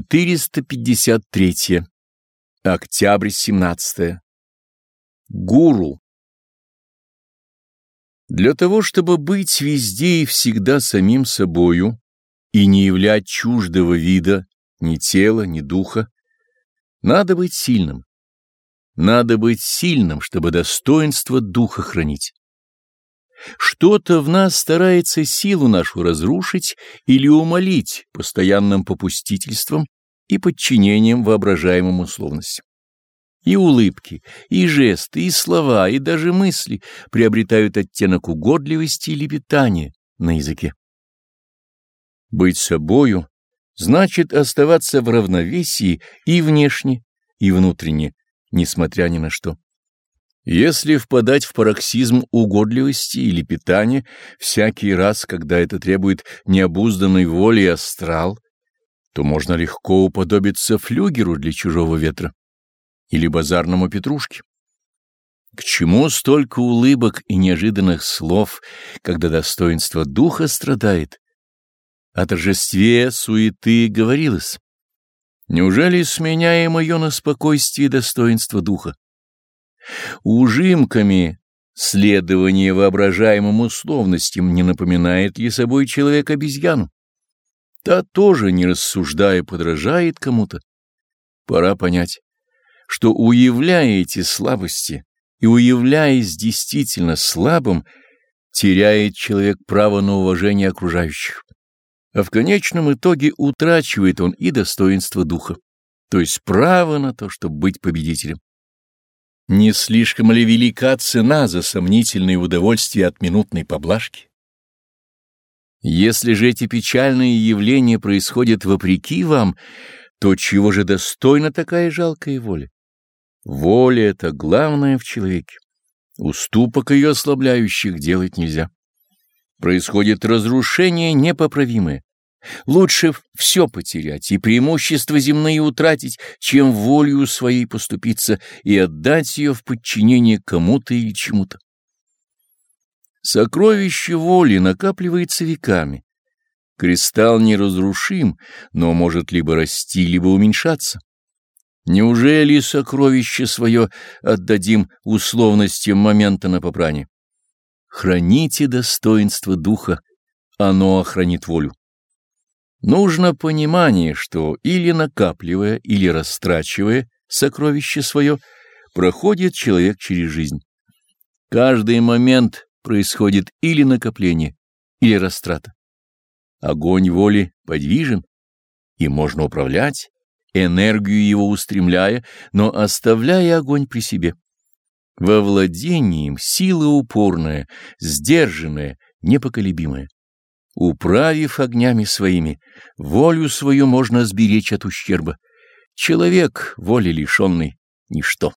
453. Октябрь 17. Гуру. Для того, чтобы быть везде и всегда самим собою и не являть чуждого вида ни тела, ни духа, надо быть сильным. Надо быть сильным, чтобы достоинство духа хранить. Что-то в нас старается силу нашу разрушить или умолить постоянным попустительством и подчинением воображаемым условностям. И улыбки, и жесты, и слова, и даже мысли приобретают оттенок угодливости или питания на языке. Быть собою значит оставаться в равновесии и внешне, и внутренне, несмотря ни на что. Если впадать в пароксизм угодливости или питания всякий раз, когда это требует необузданной воли и астрал, то можно легко уподобиться флюгеру для чужого ветра или базарному петрушке. К чему столько улыбок и неожиданных слов, когда достоинство духа страдает? О торжестве суеты говорилось. Неужели сменяем ее на спокойствие достоинство духа? Ужимками следование воображаемым условностям не напоминает ли собой человек обезьяну? Та тоже, не рассуждая, подражает кому-то. Пора понять, что, уявляя эти слабости и уявляясь действительно слабым, теряет человек право на уважение окружающих. А в конечном итоге утрачивает он и достоинство духа, то есть право на то, чтобы быть победителем. Не слишком ли велика цена за сомнительное удовольствие от минутной поблажки? Если же эти печальные явления происходят вопреки вам, то чего же достойна такая жалкая воля? Воля — это главное в человеке. Уступок ее ослабляющих делать нельзя. Происходит разрушение непоправимое. Лучше все потерять и преимущества земные утратить, чем волю своей поступиться и отдать ее в подчинение кому-то или чему-то. Сокровище воли накапливается веками. Кристалл неразрушим, но может либо расти, либо уменьшаться. Неужели сокровище свое отдадим условностям момента на попрание? Храните достоинство духа, оно охранит волю. Нужно понимание, что или накапливая, или растрачивая сокровище свое, проходит человек через жизнь. Каждый момент происходит или накопление, или растрата. Огонь воли подвижен, и можно управлять, энергию его устремляя, но оставляя огонь при себе. Во владении им сила упорная, сдержанная, непоколебимая. Управив огнями своими, волю свою можно сберечь от ущерба. Человек, воли лишенный, — ничто.